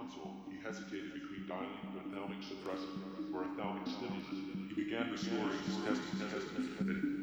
console, he hesitated between dialing a thalamic suppressant or a thalamic. He began the story, testing, testing,